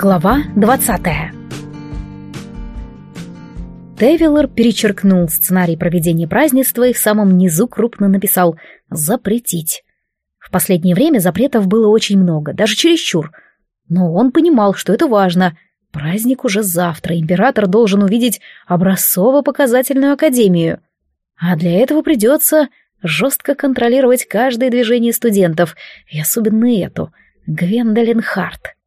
Глава двадцатая Тевилор перечеркнул сценарий проведения празднества и в самом низу крупно написал «Запретить». В последнее время запретов было очень много, даже чересчур. Но он понимал, что это важно. Праздник уже завтра, император должен увидеть образцово-показательную академию. А для этого придется жестко контролировать каждое движение студентов, и особенно эту, Гвендолин Харт.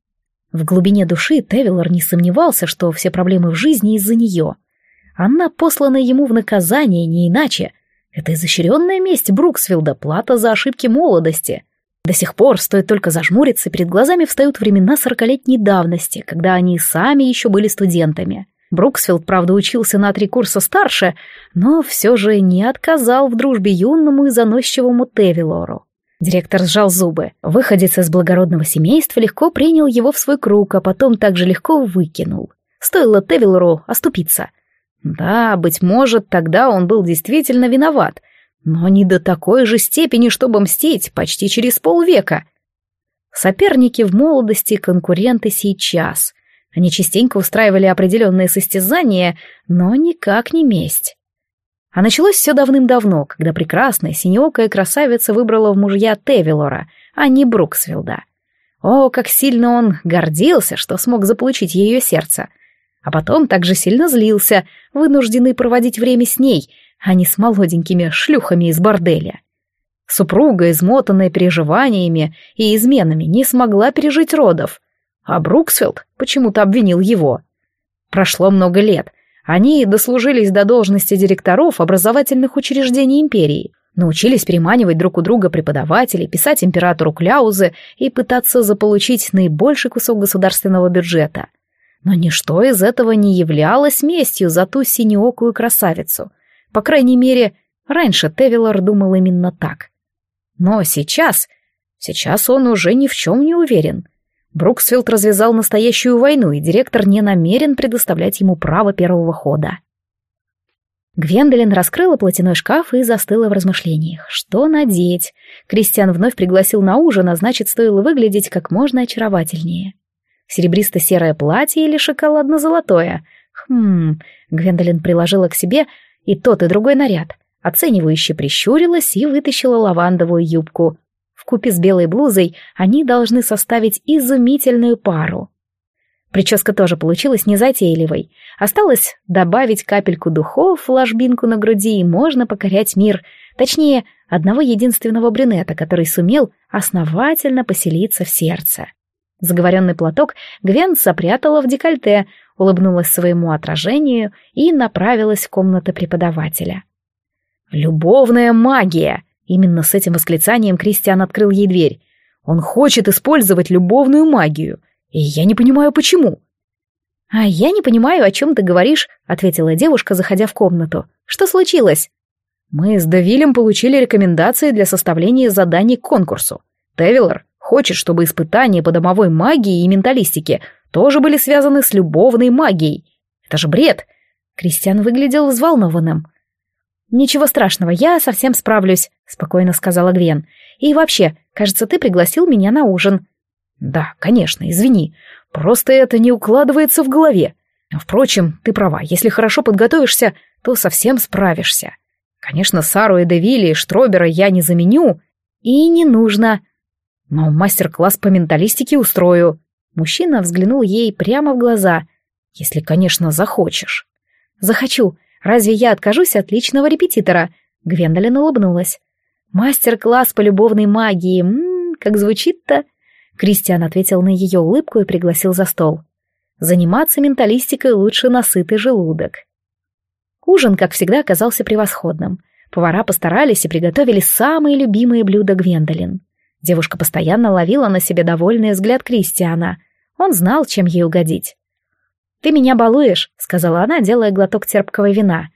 В глубине души Тевилор не сомневался, что все проблемы в жизни из-за нее. Она послана ему в наказание, не иначе. Это изощренная месть Бруксфилда, плата за ошибки молодости. До сих пор, стоит только зажмуриться, перед глазами встают времена сорокалетней давности, когда они сами еще были студентами. Бруксфилд, правда, учился на три курса старше, но все же не отказал в дружбе юному и заносчивому Тевилору. Директор сжал зубы. Выходец из благородного семейства легко принял его в свой круг, а потом также легко выкинул. Стоило Тевилору оступиться. Да, быть может, тогда он был действительно виноват, но не до такой же степени, чтобы мстить почти через полвека. Соперники в молодости, конкуренты сейчас. Они частенько устраивали определенные состязания, но никак не месть. А началось все давным-давно, когда прекрасная синеокая красавица выбрала в мужья Тевилора, а не Бруксфилда. О, как сильно он гордился, что смог заполучить ее сердце. А потом также сильно злился, вынужденный проводить время с ней, а не с молоденькими шлюхами из борделя. Супруга, измотанная переживаниями и изменами, не смогла пережить родов, а Бруксфилд почему-то обвинил его. Прошло много лет — они дослужились до должности директоров образовательных учреждений империи, научились переманивать друг у друга преподавателей, писать императору кляузы и пытаться заполучить наибольший кусок государственного бюджета. Но ничто из этого не являлось местью за ту синеокую красавицу. По крайней мере, раньше Тевилор думал именно так. Но сейчас... Сейчас он уже ни в чем не уверен. Бруксфилд развязал настоящую войну, и директор не намерен предоставлять ему право первого хода. Гвендолин раскрыла платяной шкаф и застыла в размышлениях. Что надеть? Кристиан вновь пригласил на ужин, а значит, стоило выглядеть как можно очаровательнее. Серебристо-серое платье или шоколадно-золотое? Хм, Гвендолин приложила к себе и тот, и другой наряд. Оценивающе прищурилась и вытащила лавандовую юбку. В купе с белой блузой они должны составить изумительную пару. Прическа тоже получилась незатейливой. Осталось добавить капельку духов в ложбинку на груди, и можно покорять мир. Точнее, одного единственного брюнета, который сумел основательно поселиться в сердце. Заговоренный платок Гвен сопрятала в декольте, улыбнулась своему отражению и направилась в комнату преподавателя. «Любовная магия!» Именно с этим восклицанием Кристиан открыл ей дверь. Он хочет использовать любовную магию, и я не понимаю, почему. «А я не понимаю, о чем ты говоришь», — ответила девушка, заходя в комнату. «Что случилось?» «Мы с Давилем получили рекомендации для составления заданий к конкурсу. Тевилор хочет, чтобы испытания по домовой магии и менталистике тоже были связаны с любовной магией. Это же бред!» Кристиан выглядел взволнованным. «Ничего страшного, я совсем справлюсь», — спокойно сказала Гвен. «И вообще, кажется, ты пригласил меня на ужин». «Да, конечно, извини. Просто это не укладывается в голове. Впрочем, ты права, если хорошо подготовишься, то совсем справишься. Конечно, Сару и Девили и Штробера я не заменю. И не нужно. Но мастер-класс по менталистике устрою». Мужчина взглянул ей прямо в глаза. «Если, конечно, захочешь». «Захочу. Разве я откажусь от личного репетитора?» Гвендолин улыбнулась. «Мастер-класс по любовной магии. Ммм, как звучит-то?» Кристиан ответил на ее улыбку и пригласил за стол. «Заниматься менталистикой лучше на сытый желудок». Ужин, как всегда, оказался превосходным. Повара постарались и приготовили самые любимые блюда Гвендолин. Девушка постоянно ловила на себе довольный взгляд Кристиана. Он знал, чем ей угодить. «Ты меня балуешь», — сказала она, делая глоток терпкого вина.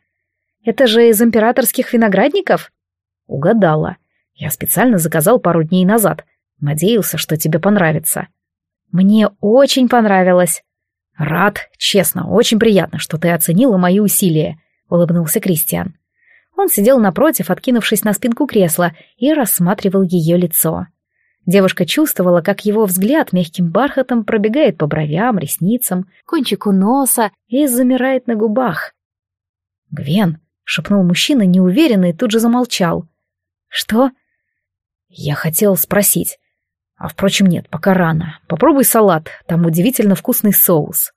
«Это же из императорских виноградников?» «Угадала. Я специально заказал пару дней назад. Надеялся, что тебе понравится». «Мне очень понравилось». «Рад, честно, очень приятно, что ты оценила мои усилия», — улыбнулся Кристиан. Он сидел напротив, откинувшись на спинку кресла, и рассматривал ее лицо. Девушка чувствовала, как его взгляд мягким бархатом пробегает по бровям, ресницам, кончику носа и замирает на губах. «Гвен!» — шепнул мужчина неуверенно и тут же замолчал. «Что?» «Я хотел спросить. А впрочем, нет, пока рано. Попробуй салат, там удивительно вкусный соус».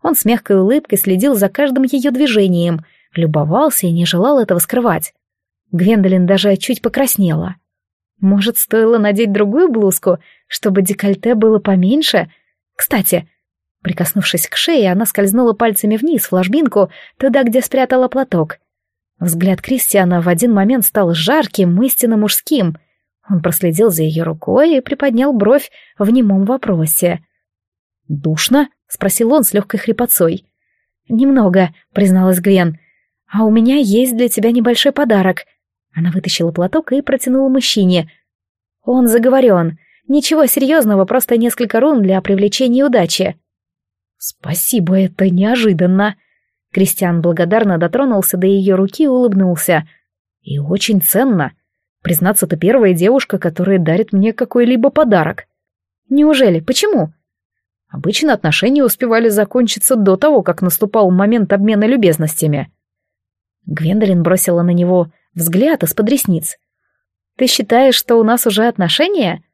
Он с мягкой улыбкой следил за каждым ее движением, любовался и не желал этого скрывать. Гвендолин даже чуть покраснела. Может, стоило надеть другую блузку, чтобы декольте было поменьше? Кстати, прикоснувшись к шее, она скользнула пальцами вниз в ложбинку, туда, где спрятала платок. Взгляд Кристиана в один момент стал жарким, истинно мужским. Он проследил за ее рукой и приподнял бровь в немом вопросе. «Душно?» — спросил он с легкой хрипотцой. «Немного», — призналась Гвен. «А у меня есть для тебя небольшой подарок». Она вытащила платок и протянула мужчине. «Он заговорен. Ничего серьезного, просто несколько рун для привлечения удачи». «Спасибо, это неожиданно». Кристиан благодарно дотронулся до ее руки и улыбнулся. «И очень ценно. Признаться, ты первая девушка, которая дарит мне какой-либо подарок». «Неужели? Почему?» Обычно отношения успевали закончиться до того, как наступал момент обмена любезностями. Гвендолин бросила на него взгляд из-под ресниц. «Ты считаешь, что у нас уже отношения?»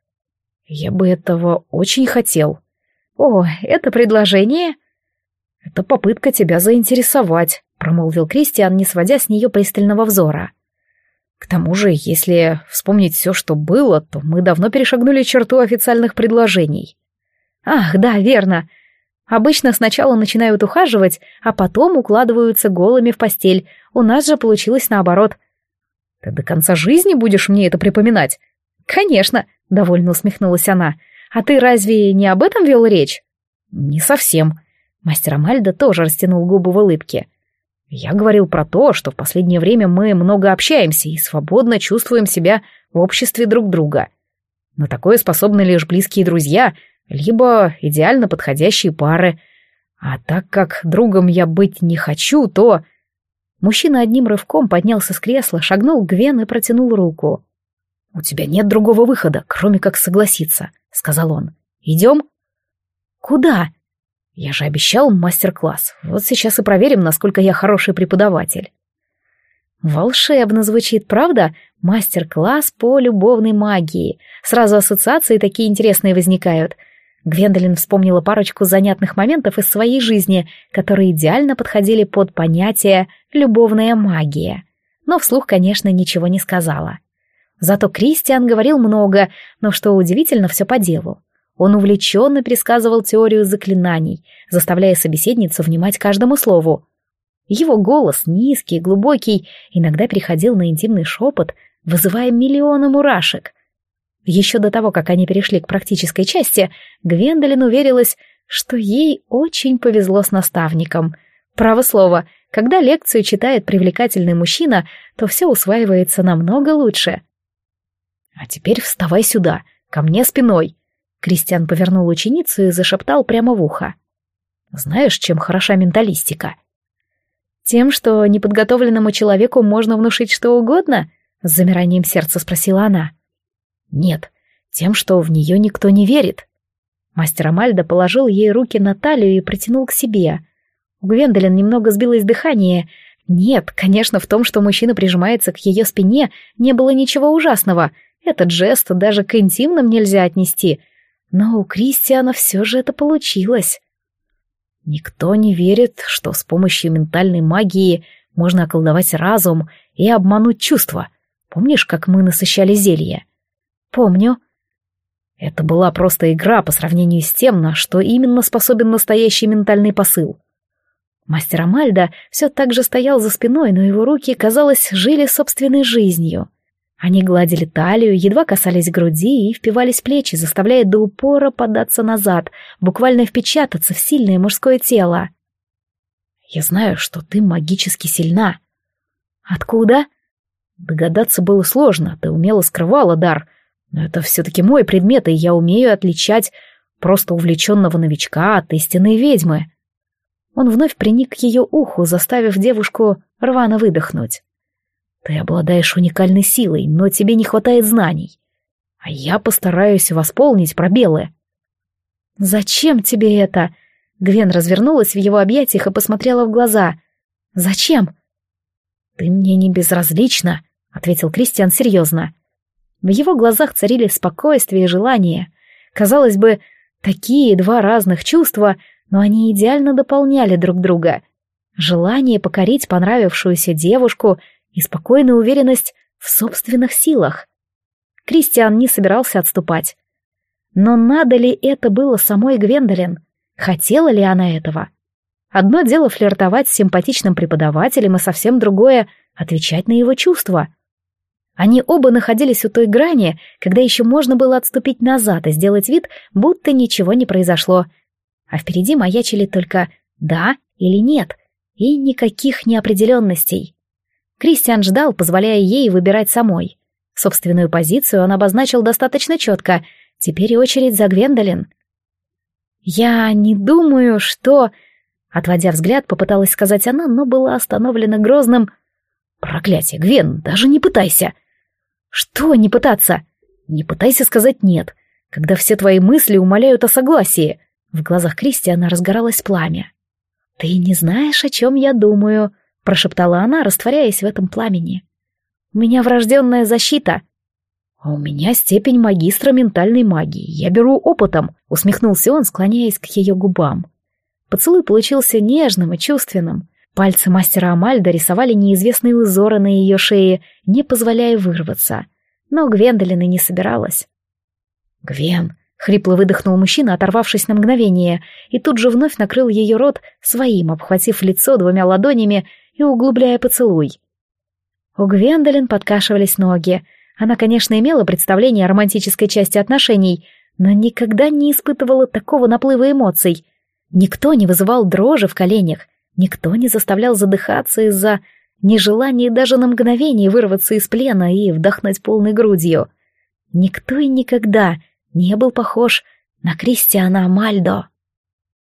«Я бы этого очень хотел». «О, это предложение?» «Это попытка тебя заинтересовать», — промолвил Кристиан, не сводя с нее пристального взора. «К тому же, если вспомнить все, что было, то мы давно перешагнули черту официальных предложений». Ах, да, верно. Обычно сначала начинают ухаживать, а потом укладываются голыми в постель. У нас же получилось наоборот. Ты до конца жизни будешь мне это припоминать? Конечно, довольно усмехнулась она. А ты разве не об этом вел речь? Не совсем. Мастер Амальда тоже растянул губы в улыбке. Я говорил про то, что в последнее время мы много общаемся и свободно чувствуем себя в обществе друг друга. На такое способны лишь близкие друзья — либо идеально подходящие пары. А так как другом я быть не хочу, то... Мужчина одним рывком поднялся с кресла, шагнул к Гвен и протянул руку. «У тебя нет другого выхода, кроме как согласиться», — сказал он. «Идем?» «Куда?» «Я же обещал мастер-класс. Вот сейчас и проверим, насколько я хороший преподаватель». Волшебно звучит, правда? Мастер-класс по любовной магии. Сразу ассоциации такие интересные возникают — Гвендолин вспомнила парочку занятных моментов из своей жизни, которые идеально подходили под понятие «любовная магия». Но вслух, конечно, ничего не сказала. Зато Кристиан говорил много, но, что удивительно, все по делу. Он увлеченно пересказывал теорию заклинаний, заставляя собеседницу внимать каждому слову. Его голос, низкий, глубокий, иногда переходил на интимный шепот, вызывая миллионы мурашек — еще до того, как они перешли к практической части, Гвендолин уверилась, что ей очень повезло с наставником. Право слово, когда лекцию читает привлекательный мужчина, то все усваивается намного лучше. «А теперь вставай сюда, ко мне спиной», Кристиан повернул ученицу и зашептал прямо в ухо. «Знаешь, чем хороша менталистика?» «Тем, что неподготовленному человеку можно внушить что угодно?» — с замиранием сердца спросила она. Нет, тем, что в нее никто не верит. Мастер Амальда положил ей руки на талию и притянул к себе. У Гвендолин немного сбилось дыхание. Нет, конечно, в том, что мужчина прижимается к ее спине, не было ничего ужасного. Этот жест даже к интимным нельзя отнести. Но у Кристиана все же это получилось. Никто не верит, что с помощью ментальной магии можно околдовать разум и обмануть чувства. Помнишь, как мы насыщали зелье? «Помню». Это была просто игра по сравнению с тем, на что именно способен настоящий ментальный посыл. Мастер Амальда все так же стоял за спиной, но его руки, казалось, жили собственной жизнью. Они гладили талию, едва касались груди и впивались плечи, заставляя до упора податься назад, буквально впечататься в сильное мужское тело. «Я знаю, что ты магически сильна». «Откуда?» Догадаться было сложно, ты умело скрывала дар, но это все-таки мой предмет, и я умею отличать просто увлеченного новичка от истинной ведьмы. Он вновь приник к ее уху, заставив девушку рвано выдохнуть. Ты обладаешь уникальной силой, но тебе не хватает знаний. а я постараюсь восполнить пробелы. «Зачем тебе это?» Гвен развернулась в его объятиях и посмотрела в глаза. «Зачем?» «Ты мне не безразлична», — ответил Кристиан серьезно. В его глазах царили спокойствие и желание. Казалось бы, такие два разных чувства, но они идеально дополняли друг друга. Желание покорить понравившуюся девушку и спокойная уверенность в собственных силах. Кристиан не собирался отступать. Но надо ли это было самой Гвендолин? Хотела ли она этого? Одно дело флиртовать с симпатичным преподавателем, и совсем другое — отвечать на его чувства. Они оба находились у той грани, когда еще можно было отступить назад и сделать вид, будто ничего не произошло. А впереди маячили только «да» или «нет», и никаких неопределенностей. Кристиан ждал, позволяя ей выбирать самой. Собственную позицию он обозначил достаточно четко. Теперь очередь за Гвендолин. «Я не думаю, что...» Отводя взгляд, попыталась сказать она, но была остановлена грозным... «Проклятие, Гвен, даже не пытайся!» «Что не пытаться?» «Не пытайся сказать «нет», когда все твои мысли умоляют о согласии». В глазах Кристиана разгоралось пламя. «Ты не знаешь, о чем я думаю», — прошептала она, растворяясь в этом пламени. «У меня врожденная защита». «А у меня степень магистра ментальной магии. Я беру опытом», — усмехнулся он, склоняясь к ее губам. Поцелуй получился нежным и чувственным. Пальцы мастера Амальда рисовали неизвестные узоры на ее шее, не позволяя вырваться. Но Гвендолин и не собиралась. «Гвен!» — хрипло выдохнул мужчина, оторвавшись на мгновение, и тут же вновь накрыл ее рот своим, обхватив лицо двумя ладонями и углубляя поцелуй. У Гвендолин подкашивались ноги. Она, конечно, имела представление о романтической части отношений, но никогда не испытывала такого наплыва эмоций. Никто не вызывал дрожи в коленях, никто не заставлял задыхаться из-за нежелания даже на мгновение вырваться из плена и вдохнуть полной грудью. Никто и никогда не был похож на Кристиана Мальдо.